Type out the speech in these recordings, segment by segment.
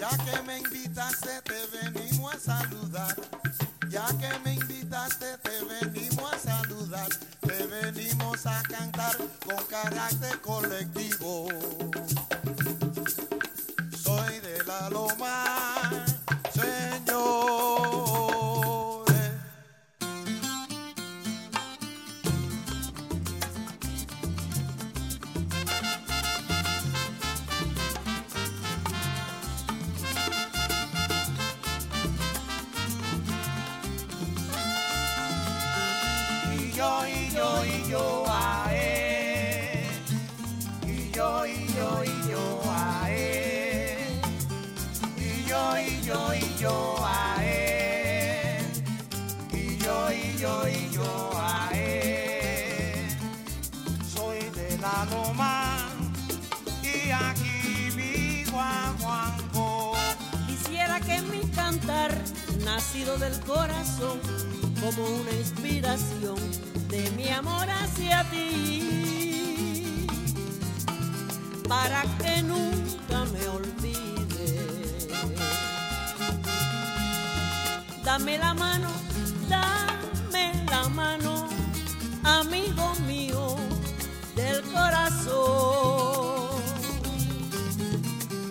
Ya que me invitaste te venimos a saludar. Ya que me invitaste te venimos a saludar. Te venimos a cantar con carácter colectivo. Yo, y yo, y yo, ae. Y yo, y yo, y yo, ae. Y yo, y yo, y yo, ae. Y yo, y yo, y yo, ae. Soy de la loma y aquí vivo a Juanjo. Quisiera que mi cantar, nacido del corazón, como una inspiración de mi amor hacia ti, para que nunca me olvides. Dame la mano, dame la mano, amigo mío del corazón.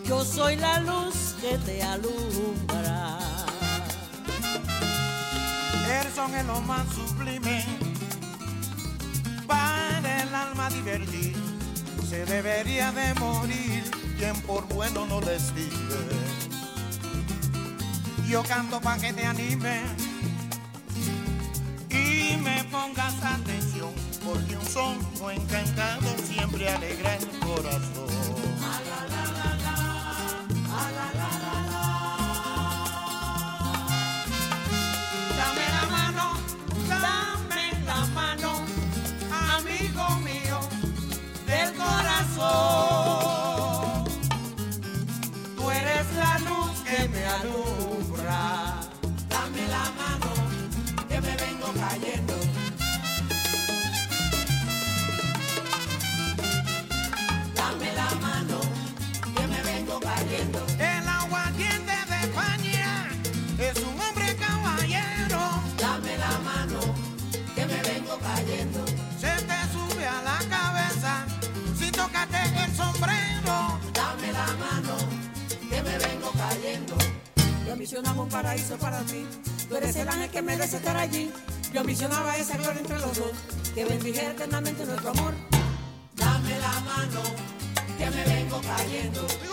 Yo soy la luz que te alumbra. El son es lo más sublime para el alma divertir. Se debería de morir quien por bueno no les sirve. Yo canto para que te anime y me pongas atención, porque un son no encantado siempre alegra Se te sube a la cabeza si tocate el sombrero. Dame la mano, que me vengo cayendo. Yo ambicionaba un paraíso para ti. Tú eres el ángel que merece estar allí. Yo ambicionaba esa gloria entre los dos. Que bendijera eternamente nuestro amor. Dame la mano, que me vengo cayendo.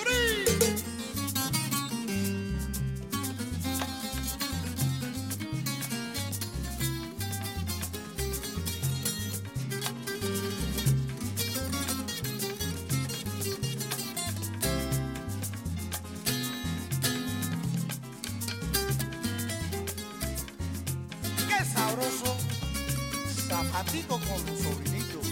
Sabroso. Zapatico con sobrinito.